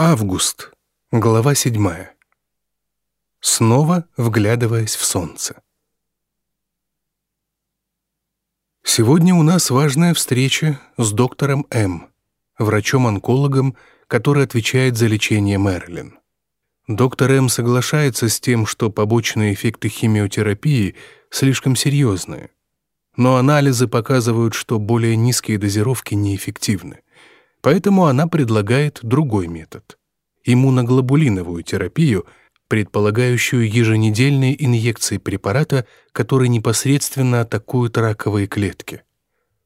Август. Глава седьмая. Снова вглядываясь в солнце. Сегодня у нас важная встреча с доктором М, врачом-онкологом, который отвечает за лечение Мэрилин. Доктор М соглашается с тем, что побочные эффекты химиотерапии слишком серьезные, но анализы показывают, что более низкие дозировки неэффективны. Поэтому она предлагает другой метод — иммуноглобулиновую терапию, предполагающую еженедельные инъекции препарата, которые непосредственно атакуют раковые клетки.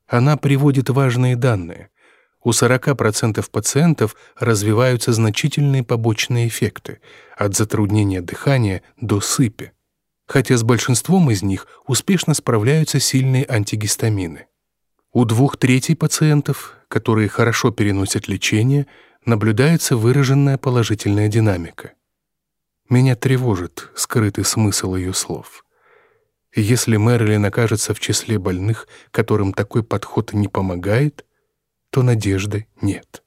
Она приводит важные данные. У 40% пациентов развиваются значительные побочные эффекты, от затруднения дыхания до сыпи, хотя с большинством из них успешно справляются сильные антигистамины. У двух третей пациентов, которые хорошо переносят лечение, наблюдается выраженная положительная динамика. Меня тревожит скрытый смысл ее слов. Если Мэрилин окажется в числе больных, которым такой подход не помогает, то надежды нет.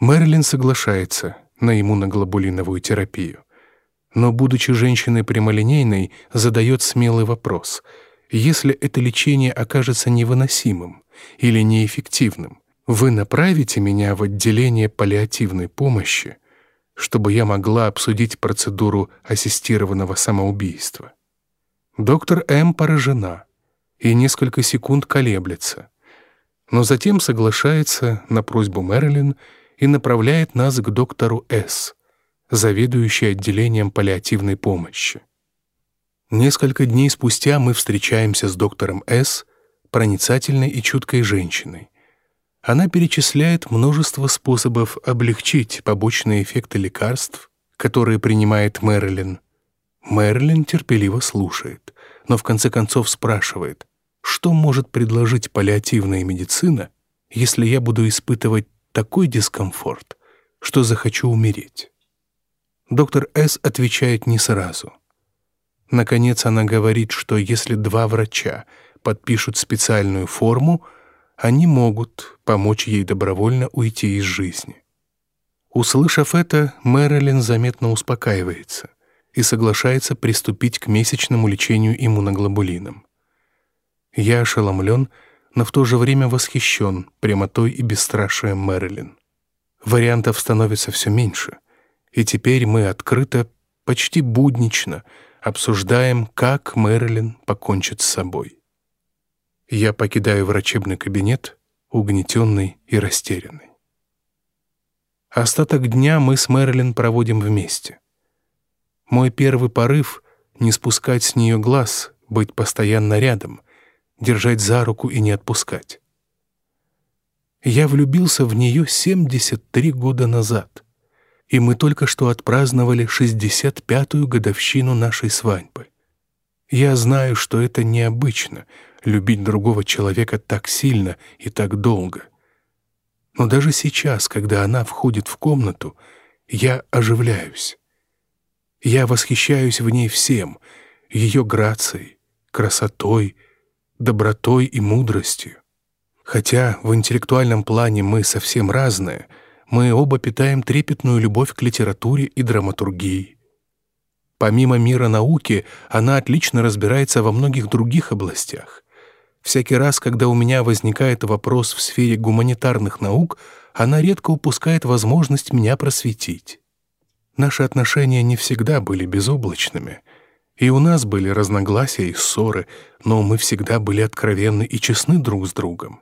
Мэрилин соглашается на иммуноглобулиновую терапию, но, будучи женщиной прямолинейной, задает смелый вопрос — если это лечение окажется невыносимым или неэффективным, вы направите меня в отделение паллиативной помощи, чтобы я могла обсудить процедуру ассистированного самоубийства. Доктор М. поражена и несколько секунд колеблется, но затем соглашается на просьбу Мэрилин и направляет нас к доктору С., заведующей отделением паллиативной помощи. Несколько дней спустя мы встречаемся с доктором С., проницательной и чуткой женщиной. Она перечисляет множество способов облегчить побочные эффекты лекарств, которые принимает Мэрилин. Мэрилин терпеливо слушает, но в конце концов спрашивает, что может предложить паллиативная медицина, если я буду испытывать такой дискомфорт, что захочу умереть. Доктор С. отвечает не сразу — Наконец она говорит, что если два врача подпишут специальную форму, они могут помочь ей добровольно уйти из жизни. Услышав это, Мэрилин заметно успокаивается и соглашается приступить к месячному лечению иммуноглобулином. Я ошеломлен, но в то же время восхищен прямотой и бесстрашием Мэрилин. Вариантов становится все меньше, и теперь мы открыто, почти буднично — обсуждаем, как Мэрилин покончит с собой. Я покидаю врачебный кабинет, угнетенный и растерянный. Остаток дня мы с Мэрилин проводим вместе. Мой первый порыв — не спускать с нее глаз, быть постоянно рядом, держать за руку и не отпускать. Я влюбился в нее 73 года назад — и мы только что отпраздновали 65-ю годовщину нашей свадьбы. Я знаю, что это необычно — любить другого человека так сильно и так долго. Но даже сейчас, когда она входит в комнату, я оживляюсь. Я восхищаюсь в ней всем — ее грацией, красотой, добротой и мудростью. Хотя в интеллектуальном плане мы совсем разные — мы оба питаем трепетную любовь к литературе и драматургии. Помимо мира науки, она отлично разбирается во многих других областях. Всякий раз, когда у меня возникает вопрос в сфере гуманитарных наук, она редко упускает возможность меня просветить. Наши отношения не всегда были безоблачными, и у нас были разногласия и ссоры, но мы всегда были откровенны и честны друг с другом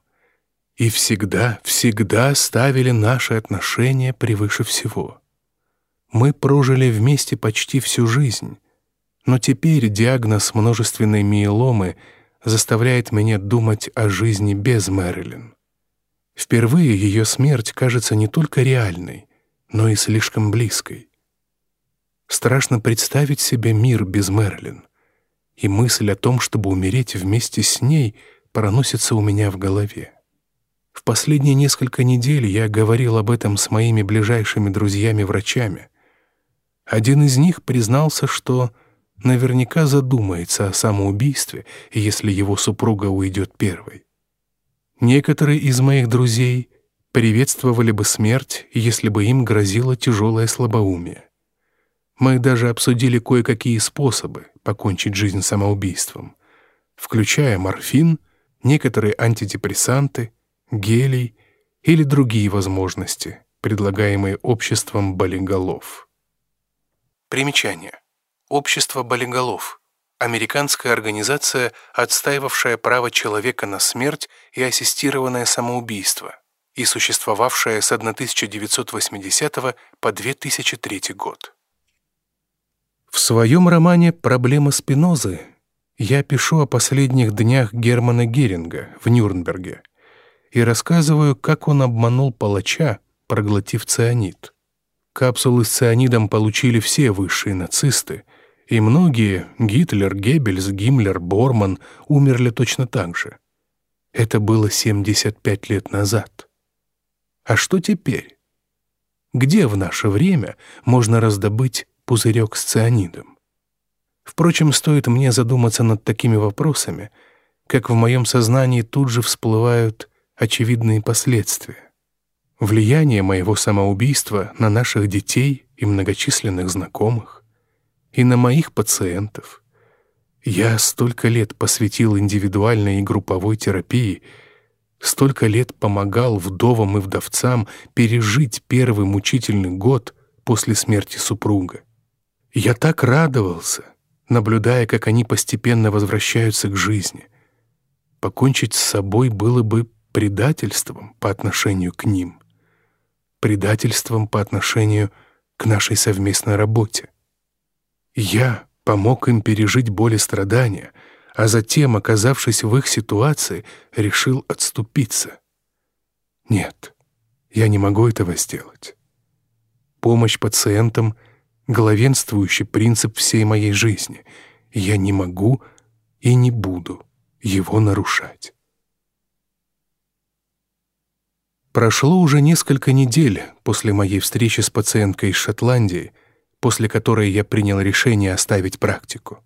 и всегда, всегда ставили наши отношения превыше всего. Мы прожили вместе почти всю жизнь, но теперь диагноз множественной миеломы заставляет меня думать о жизни без Мэрилин. Впервые ее смерть кажется не только реальной, но и слишком близкой. Страшно представить себе мир без Мэрилин, и мысль о том, чтобы умереть вместе с ней, проносится у меня в голове. В последние несколько недель я говорил об этом с моими ближайшими друзьями-врачами. Один из них признался, что наверняка задумается о самоубийстве, если его супруга уйдет первой. Некоторые из моих друзей приветствовали бы смерть, если бы им грозило тяжелое слабоумие. Мы даже обсудили кое-какие способы покончить жизнь самоубийством, включая морфин, некоторые антидепрессанты, гелий или другие возможности, предлагаемые обществом болиголов. Примечание. Общество болиголов – американская организация, отстаивавшая право человека на смерть и ассистированное самоубийство, и существовавшая с 1980 по 2003 год. В своем романе «Проблема Спинозы» я пишу о последних днях Германа Геринга в Нюрнберге и рассказываю, как он обманул палача, проглотив цианид. Капсулы с цианидом получили все высшие нацисты, и многие — Гитлер, Геббельс, Гиммлер, Борман — умерли точно так же. Это было 75 лет назад. А что теперь? Где в наше время можно раздобыть пузырек с цианидом? Впрочем, стоит мне задуматься над такими вопросами, как в моем сознании тут же всплывают очевидные последствия. Влияние моего самоубийства на наших детей и многочисленных знакомых, и на моих пациентов. Я столько лет посвятил индивидуальной и групповой терапии, столько лет помогал вдовам и вдовцам пережить первый мучительный год после смерти супруга. Я так радовался, наблюдая, как они постепенно возвращаются к жизни. Покончить с собой было бы предательством по отношению к ним предательством по отношению к нашей совместной работе. Я помог им пережить боль и страдания, а затем, оказавшись в их ситуации, решил отступиться. Нет, я не могу этого сделать. Помощь пациентам — главенствующий принцип всей моей жизни. Я не могу и не буду его нарушать. Прошло уже несколько недель после моей встречи с пациенткой из Шотландии, после которой я принял решение оставить практику.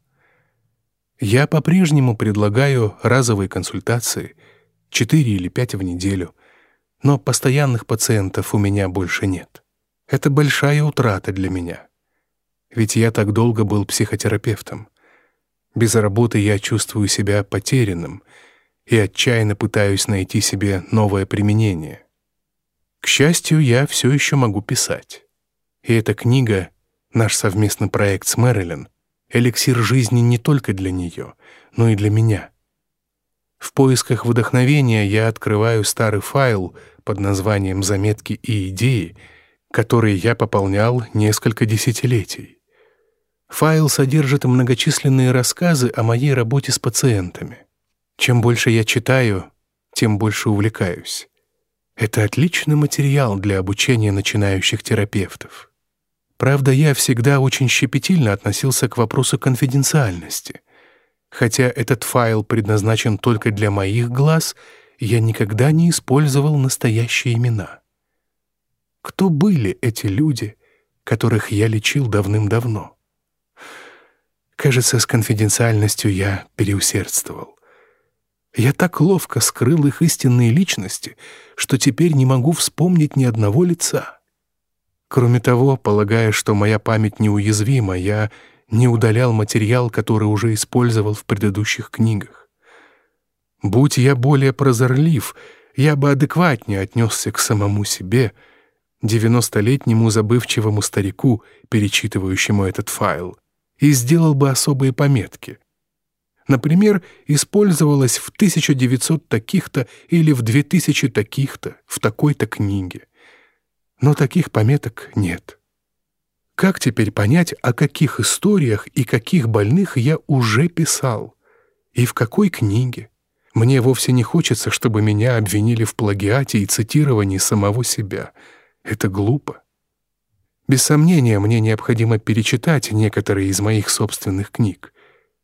Я по-прежнему предлагаю разовые консультации, 4 или 5 в неделю, но постоянных пациентов у меня больше нет. Это большая утрата для меня. Ведь я так долго был психотерапевтом. Без работы я чувствую себя потерянным и отчаянно пытаюсь найти себе новое применение. К счастью, я все еще могу писать. И эта книга, наш совместный проект с Мэрилин, эликсир жизни не только для нее, но и для меня. В поисках вдохновения я открываю старый файл под названием «Заметки и идеи», который я пополнял несколько десятилетий. Файл содержит многочисленные рассказы о моей работе с пациентами. Чем больше я читаю, тем больше увлекаюсь. Это отличный материал для обучения начинающих терапевтов. Правда, я всегда очень щепетильно относился к вопросу конфиденциальности. Хотя этот файл предназначен только для моих глаз, я никогда не использовал настоящие имена. Кто были эти люди, которых я лечил давным-давно? Кажется, с конфиденциальностью я переусердствовал. Я так ловко скрыл их истинные личности, что теперь не могу вспомнить ни одного лица. Кроме того, полагая, что моя память неуязвима, я не удалял материал, который уже использовал в предыдущих книгах. Будь я более прозорлив, я бы адекватнее отнесся к самому себе, девяностолетнему забывчивому старику, перечитывающему этот файл, и сделал бы особые пометки — Например, использовалась в 1900 таких-то или в 2000 таких-то в такой-то книге. Но таких пометок нет. Как теперь понять, о каких историях и каких больных я уже писал? И в какой книге? Мне вовсе не хочется, чтобы меня обвинили в плагиате и цитировании самого себя. Это глупо. Без сомнения, мне необходимо перечитать некоторые из моих собственных книг.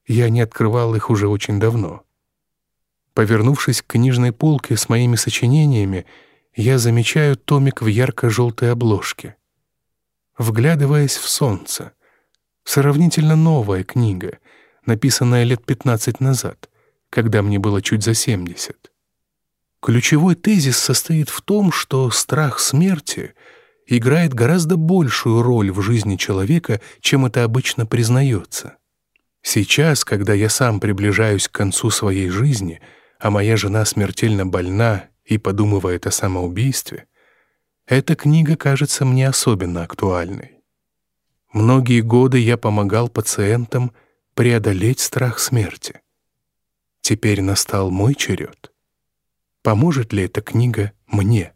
Я не открывал их уже очень давно. Повернувшись к книжной полке с моими сочинениями, я замечаю томик в ярко-желтой обложке. Вглядываясь в солнце, сравнительно новая книга, написанная лет 15 назад, когда мне было чуть за 70. Ключевой тезис состоит в том, что страх смерти играет гораздо большую роль в жизни человека, чем это обычно признается. Сейчас, когда я сам приближаюсь к концу своей жизни, а моя жена смертельно больна и подумывает о самоубийстве, эта книга кажется мне особенно актуальной. Многие годы я помогал пациентам преодолеть страх смерти. Теперь настал мой черед. Поможет ли эта книга мне?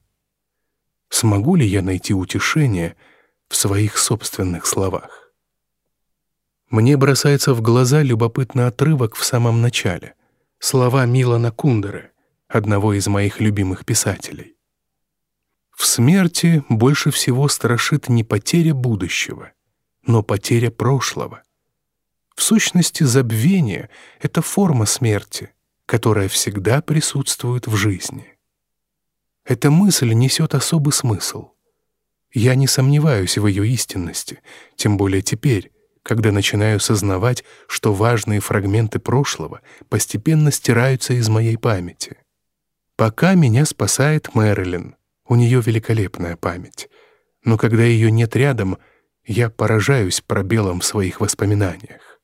Смогу ли я найти утешение в своих собственных словах? Мне бросается в глаза любопытный отрывок в самом начале. Слова Милана Кундеры, одного из моих любимых писателей. В смерти больше всего страшит не потеря будущего, но потеря прошлого. В сущности, забвение — это форма смерти, которая всегда присутствует в жизни. Эта мысль несет особый смысл. Я не сомневаюсь в ее истинности, тем более теперь, когда начинаю сознавать, что важные фрагменты прошлого постепенно стираются из моей памяти. Пока меня спасает Мэрилин, у нее великолепная память, но когда ее нет рядом, я поражаюсь пробелом в своих воспоминаниях.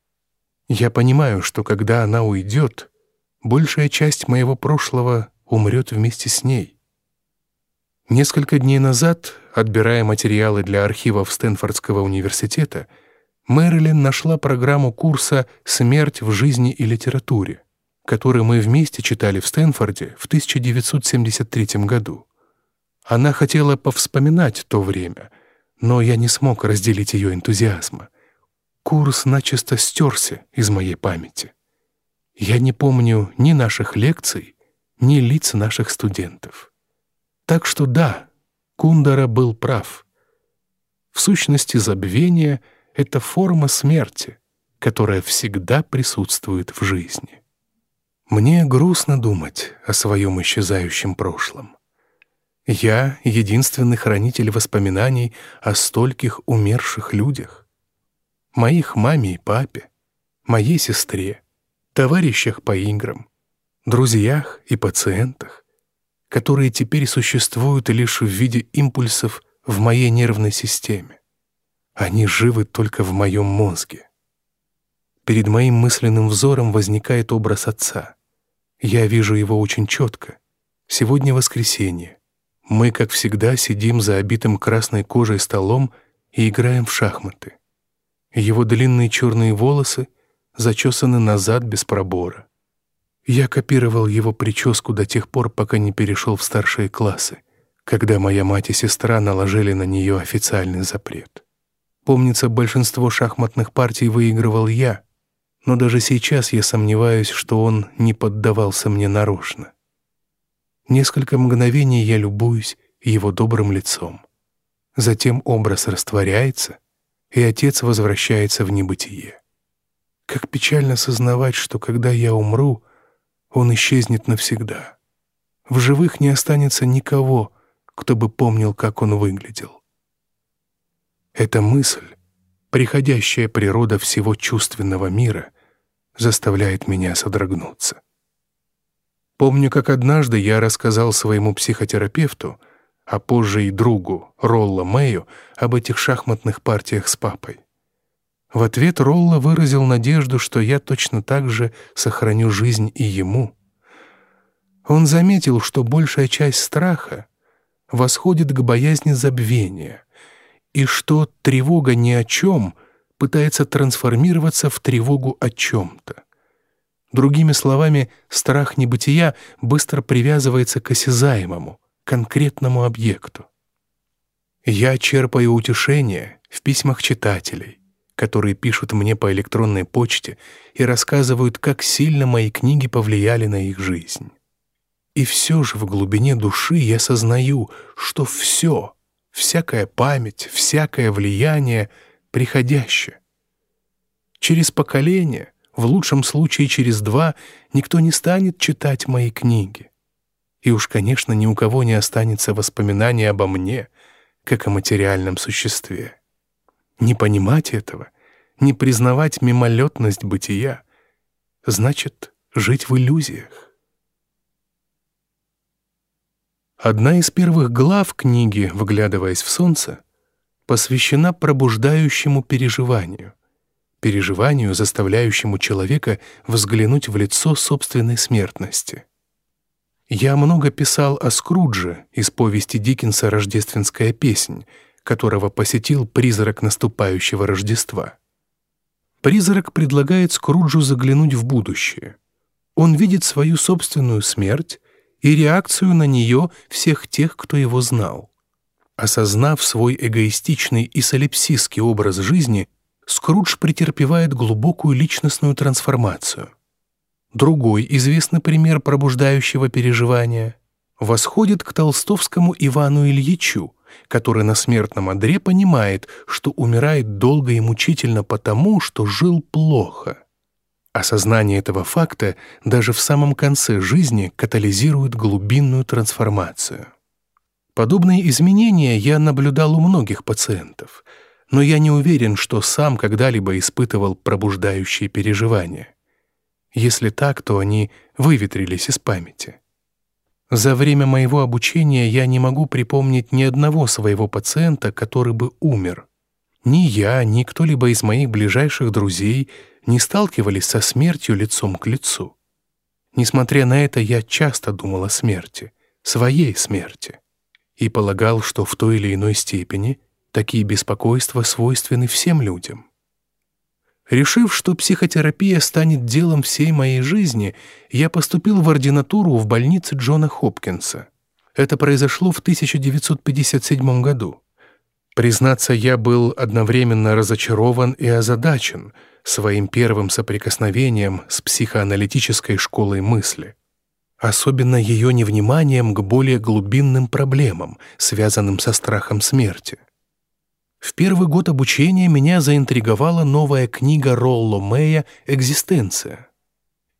Я понимаю, что когда она уйдет, большая часть моего прошлого умрет вместе с ней. Несколько дней назад, отбирая материалы для архивов Стэнфордского университета, Мэрилин нашла программу курса «Смерть в жизни и литературе», который мы вместе читали в Стэнфорде в 1973 году. Она хотела повспоминать то время, но я не смог разделить ее энтузиазма. Курс начисто стерся из моей памяти. Я не помню ни наших лекций, ни лиц наших студентов. Так что да, Кундара был прав. В сущности, забвение — это форма смерти, которая всегда присутствует в жизни. Мне грустно думать о своем исчезающем прошлом. Я — единственный хранитель воспоминаний о стольких умерших людях. Моих маме и папе, моей сестре, товарищах по играм, друзьях и пациентах, которые теперь существуют лишь в виде импульсов в моей нервной системе. Они живы только в моем мозге. Перед моим мысленным взором возникает образ отца. Я вижу его очень четко. Сегодня воскресенье. Мы, как всегда, сидим за обитым красной кожей столом и играем в шахматы. Его длинные черные волосы зачесаны назад без пробора. Я копировал его прическу до тех пор, пока не перешел в старшие классы, когда моя мать и сестра наложили на нее официальный запрет. Помнится, большинство шахматных партий выигрывал я, но даже сейчас я сомневаюсь, что он не поддавался мне нарочно. Несколько мгновений я любуюсь его добрым лицом. Затем образ растворяется, и отец возвращается в небытие. Как печально сознавать, что когда я умру, он исчезнет навсегда. В живых не останется никого, кто бы помнил, как он выглядел. Эта мысль, приходящая природа всего чувственного мира, заставляет меня содрогнуться. Помню, как однажды я рассказал своему психотерапевту, а позже и другу, Ролла Мэю, об этих шахматных партиях с папой. В ответ Ролла выразил надежду, что я точно так же сохраню жизнь и ему. Он заметил, что большая часть страха восходит к боязни забвения, и что тревога ни о чем пытается трансформироваться в тревогу о чем-то. Другими словами, страх небытия быстро привязывается к осязаемому, конкретному объекту. Я черпаю утешение в письмах читателей, которые пишут мне по электронной почте и рассказывают, как сильно мои книги повлияли на их жизнь. И все же в глубине души я сознаю, что все, всякая память, всякое влияние приходящее. Через поколение, в лучшем случае через два, никто не станет читать мои книги. И уж, конечно, ни у кого не останется воспоминания обо мне, как о материальном существе. Не понимать этого, не признавать мимолетность бытия, значит жить в иллюзиях. Одна из первых глав книги «Вглядываясь в солнце» посвящена пробуждающему переживанию, переживанию, заставляющему человека взглянуть в лицо собственной смертности. Я много писал о Скрудже из повести Диккенса «Рождественская песнь», которого посетил призрак наступающего Рождества. Призрак предлагает Скруджу заглянуть в будущее. Он видит свою собственную смерть и реакцию на нее всех тех, кто его знал. Осознав свой эгоистичный и солипсистский образ жизни, Скрудж претерпевает глубокую личностную трансформацию. Другой известный пример пробуждающего переживания восходит к толстовскому Ивану Ильичу, который на смертном одре понимает, что умирает долго и мучительно потому, что жил плохо. Осознание этого факта даже в самом конце жизни катализирует глубинную трансформацию. Подобные изменения я наблюдал у многих пациентов, но я не уверен, что сам когда-либо испытывал пробуждающие переживания. Если так, то они выветрились из памяти. За время моего обучения я не могу припомнить ни одного своего пациента, который бы умер. Ни я, ни кто-либо из моих ближайших друзей не сталкивались со смертью лицом к лицу. Несмотря на это, я часто думал о смерти, своей смерти, и полагал, что в той или иной степени такие беспокойства свойственны всем людям. Решив, что психотерапия станет делом всей моей жизни, я поступил в ординатуру в больнице Джона Хопкинса. Это произошло в 1957 году. Признаться, я был одновременно разочарован и озадачен своим первым соприкосновением с психоаналитической школой мысли. Особенно ее невниманием к более глубинным проблемам, связанным со страхом смерти. В первый год обучения меня заинтриговала новая книга Ролло Мэя «Экзистенция».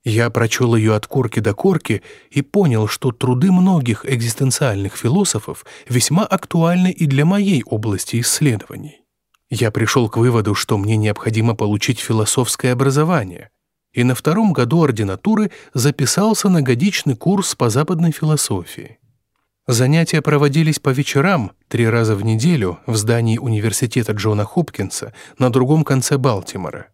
Я прочел ее от корки до корки и понял, что труды многих экзистенциальных философов весьма актуальны и для моей области исследований. Я пришел к выводу, что мне необходимо получить философское образование, и на втором году ординатуры записался на годичный курс по западной философии. Занятия проводились по вечерам, три раза в неделю, в здании университета Джона Хопкинса на другом конце Балтимора.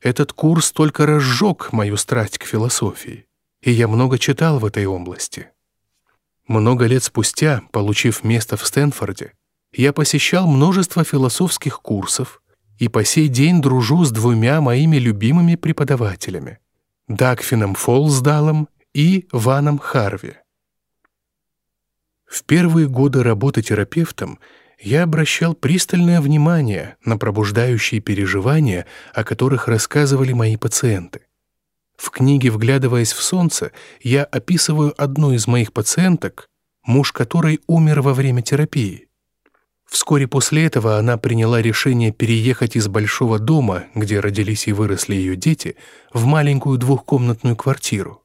Этот курс только разжег мою страсть к философии, и я много читал в этой области. Много лет спустя, получив место в Стэнфорде, я посещал множество философских курсов и по сей день дружу с двумя моими любимыми преподавателями — Дагфином Фолсдалом и Ваном Харви. В первые годы работы терапевтом я обращал пристальное внимание на пробуждающие переживания, о которых рассказывали мои пациенты. В книге «Вглядываясь в солнце» я описываю одну из моих пациенток, муж которой умер во время терапии. Вскоре после этого она приняла решение переехать из большого дома, где родились и выросли ее дети, в маленькую двухкомнатную квартиру.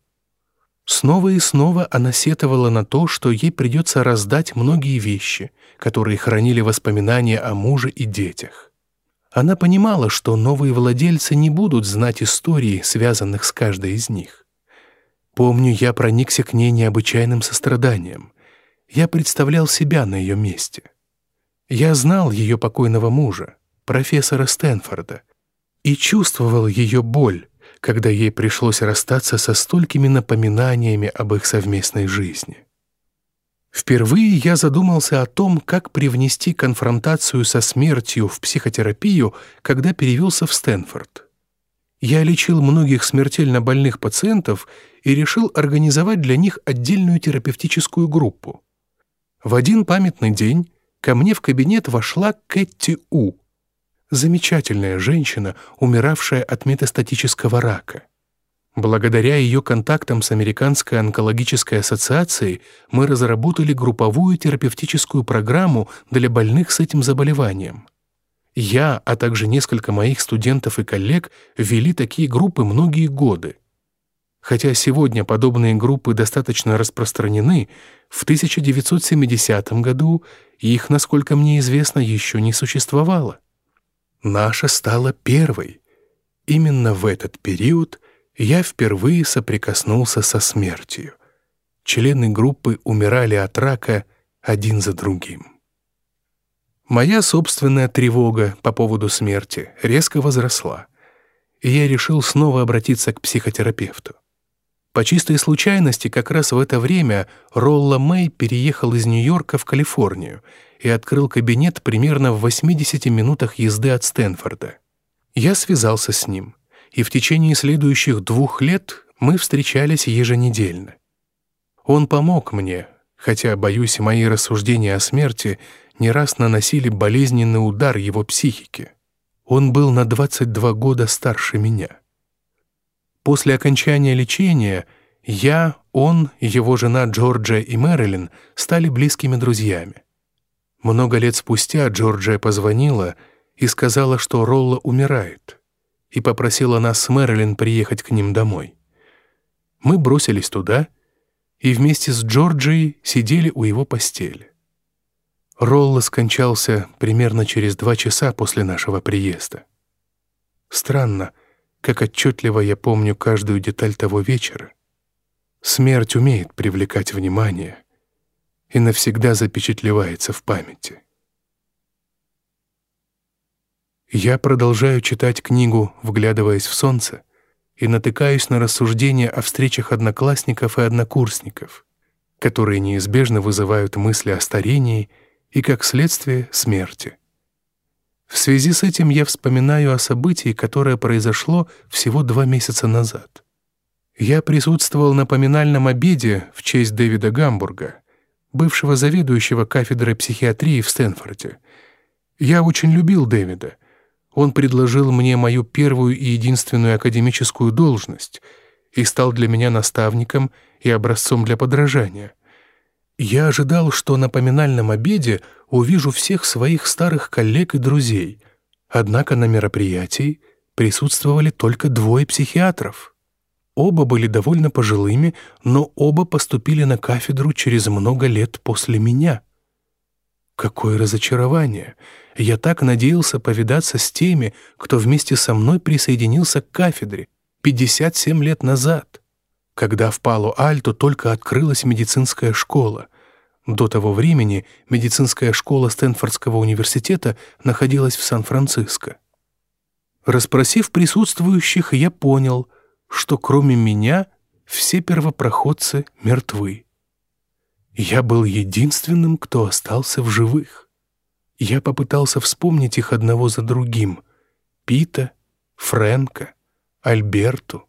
Снова и снова она сетовала на то, что ей придется раздать многие вещи, которые хранили воспоминания о муже и детях. Она понимала, что новые владельцы не будут знать истории, связанных с каждой из них. Помню, я проникся к ней необычайным состраданием. Я представлял себя на ее месте. Я знал ее покойного мужа, профессора Стэнфорда, и чувствовал ее боль, когда ей пришлось расстаться со столькими напоминаниями об их совместной жизни. Впервые я задумался о том, как привнести конфронтацию со смертью в психотерапию, когда перевелся в Стэнфорд. Я лечил многих смертельно больных пациентов и решил организовать для них отдельную терапевтическую группу. В один памятный день ко мне в кабинет вошла Кэти У, замечательная женщина, умиравшая от метастатического рака. Благодаря ее контактам с Американской онкологической ассоциацией мы разработали групповую терапевтическую программу для больных с этим заболеванием. Я, а также несколько моих студентов и коллег вели такие группы многие годы. Хотя сегодня подобные группы достаточно распространены, в 1970 году их, насколько мне известно, еще не существовало наша стала первой. Именно в этот период я впервые соприкоснулся со смертью. члены группы умирали от рака один за другим. Моя собственная тревога по поводу смерти резко возросла, и я решил снова обратиться к психотерапевту. По чистой случайности, как раз в это время Ролла Мэй переехал из Нью-Йорка в Калифорнию и открыл кабинет примерно в 80 минутах езды от Стэнфорда. Я связался с ним, и в течение следующих двух лет мы встречались еженедельно. Он помог мне, хотя, боюсь, мои рассуждения о смерти — не раз наносили болезненный удар его психике. Он был на 22 года старше меня. После окончания лечения я, он, его жена Джорджия и Мэрилин стали близкими друзьями. Много лет спустя Джорджия позвонила и сказала, что Ролла умирает, и попросила нас с Мэрилин приехать к ним домой. Мы бросились туда и вместе с Джорджией сидели у его постели. Ролла скончался примерно через два часа после нашего приезда. Странно, как отчетливо я помню каждую деталь того вечера. Смерть умеет привлекать внимание и навсегда запечатлевается в памяти. Я продолжаю читать книгу, вглядываясь в солнце, и натыкаюсь на рассуждения о встречах одноклассников и однокурсников, которые неизбежно вызывают мысли о старении — и, как следствие, смерти. В связи с этим я вспоминаю о событии, которое произошло всего два месяца назад. Я присутствовал на поминальном обеде в честь Дэвида Гамбурга, бывшего заведующего кафедрой психиатрии в Стэнфорде. Я очень любил Дэвида. Он предложил мне мою первую и единственную академическую должность и стал для меня наставником и образцом для подражания — я ожидал, что на поминальном обеде увижу всех своих старых коллег и друзей, однако на мероприятии присутствовали только двое психиатров. Оба были довольно пожилыми, но оба поступили на кафедру через много лет после меня. Какое разочарование! Я так надеялся повидаться с теми, кто вместе со мной присоединился к кафедре 57 лет назад когда в Пало-Альто только открылась медицинская школа. До того времени медицинская школа Стэнфордского университета находилась в Сан-Франциско. Распросив присутствующих, я понял, что кроме меня все первопроходцы мертвы. Я был единственным, кто остался в живых. Я попытался вспомнить их одного за другим. Пита, Фрэнка, Альберту,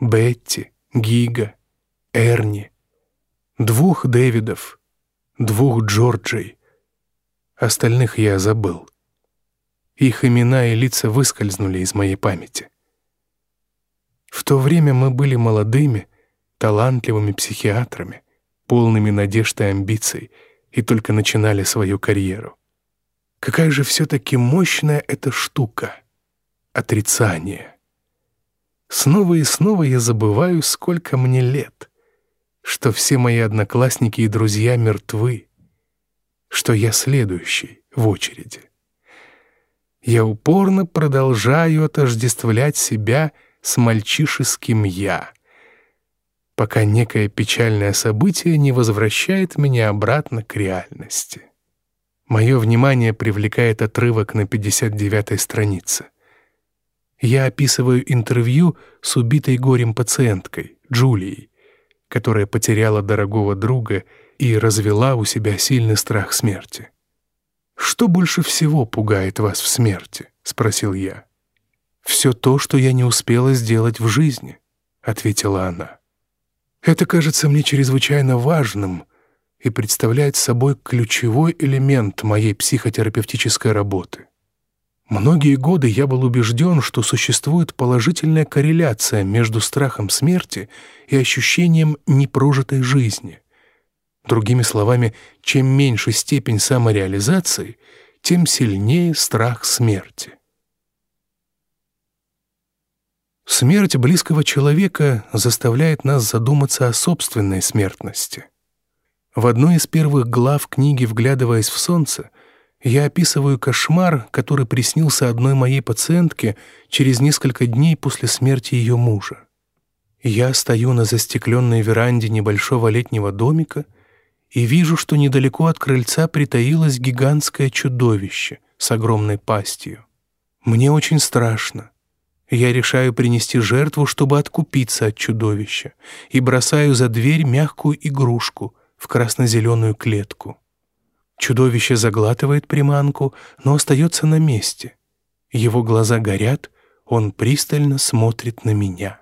Бетти, Гига, Эрни, двух Дэвидов, двух Джорджей. Остальных я забыл. Их имена и лица выскользнули из моей памяти. В то время мы были молодыми, талантливыми психиатрами, полными надежд и амбиций, и только начинали свою карьеру. Какая же все-таки мощная эта штука — отрицание. Снова и снова я забываю, сколько мне лет, что все мои одноклассники и друзья мертвы, что я следующий в очереди. Я упорно продолжаю отождествлять себя с мальчишеским «я», пока некое печальное событие не возвращает меня обратно к реальности. Мое внимание привлекает отрывок на 59-й странице — я описываю интервью с убитой горем пациенткой, Джулией, которая потеряла дорогого друга и развела у себя сильный страх смерти. «Что больше всего пугает вас в смерти?» — спросил я. «Все то, что я не успела сделать в жизни», — ответила она. «Это кажется мне чрезвычайно важным и представляет собой ключевой элемент моей психотерапевтической работы. Многие годы я был убежден, что существует положительная корреляция между страхом смерти и ощущением непрожитой жизни. Другими словами, чем меньше степень самореализации, тем сильнее страх смерти. Смерть близкого человека заставляет нас задуматься о собственной смертности. В одной из первых глав книги «Вглядываясь в солнце» я описываю кошмар, который приснился одной моей пациентке через несколько дней после смерти ее мужа. Я стою на застекленной веранде небольшого летнего домика и вижу, что недалеко от крыльца притаилось гигантское чудовище с огромной пастью. Мне очень страшно. Я решаю принести жертву, чтобы откупиться от чудовища, и бросаю за дверь мягкую игрушку в красно-зеленую клетку. Чудовище заглатывает приманку, но остается на месте. Его глаза горят, он пристально смотрит на меня.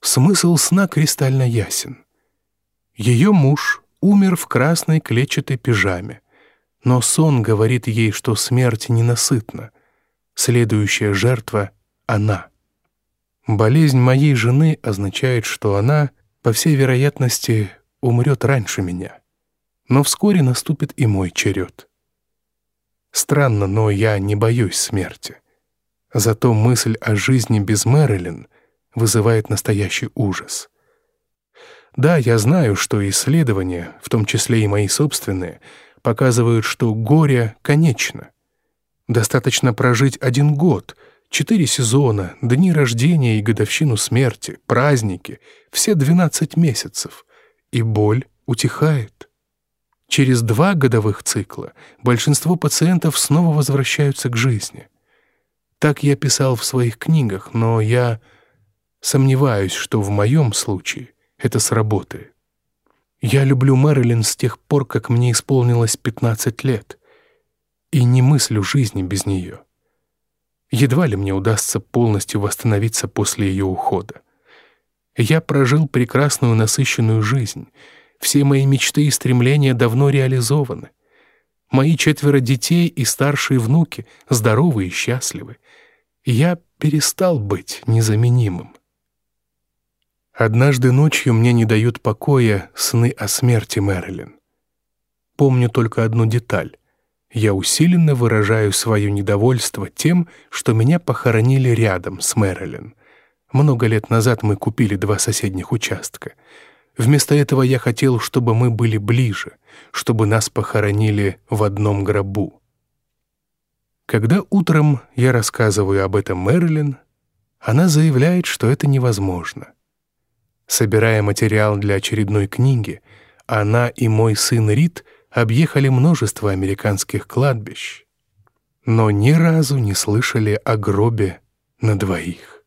Смысл сна кристально ясен. Ее муж умер в красной клетчатой пижаме, но сон говорит ей, что смерть ненасытна. Следующая жертва — она. Болезнь моей жены означает, что она, по всей вероятности, умрет раньше меня. Но вскоре наступит и мой черед. Странно, но я не боюсь смерти. Зато мысль о жизни без Мэрилин — вызывает настоящий ужас. Да, я знаю, что исследования, в том числе и мои собственные, показывают, что горе конечно. Достаточно прожить один год, четыре сезона, дни рождения и годовщину смерти, праздники, все 12 месяцев, и боль утихает. Через два годовых цикла большинство пациентов снова возвращаются к жизни. Так я писал в своих книгах, но я Сомневаюсь, что в моем случае это сработает. Я люблю Мэрилин с тех пор, как мне исполнилось 15 лет, и не мыслю жизни без нее. Едва ли мне удастся полностью восстановиться после ее ухода. Я прожил прекрасную насыщенную жизнь. Все мои мечты и стремления давно реализованы. Мои четверо детей и старшие внуки здоровы и счастливы. Я перестал быть незаменимым. Однажды ночью мне не дают покоя сны о смерти Мэрилин. Помню только одну деталь. Я усиленно выражаю свое недовольство тем, что меня похоронили рядом с Мэрилин. Много лет назад мы купили два соседних участка. Вместо этого я хотел, чтобы мы были ближе, чтобы нас похоронили в одном гробу. Когда утром я рассказываю об этом Мэрилин, она заявляет, что это невозможно — Собирая материал для очередной книги, она и мой сын Рид объехали множество американских кладбищ, но ни разу не слышали о гробе на двоих.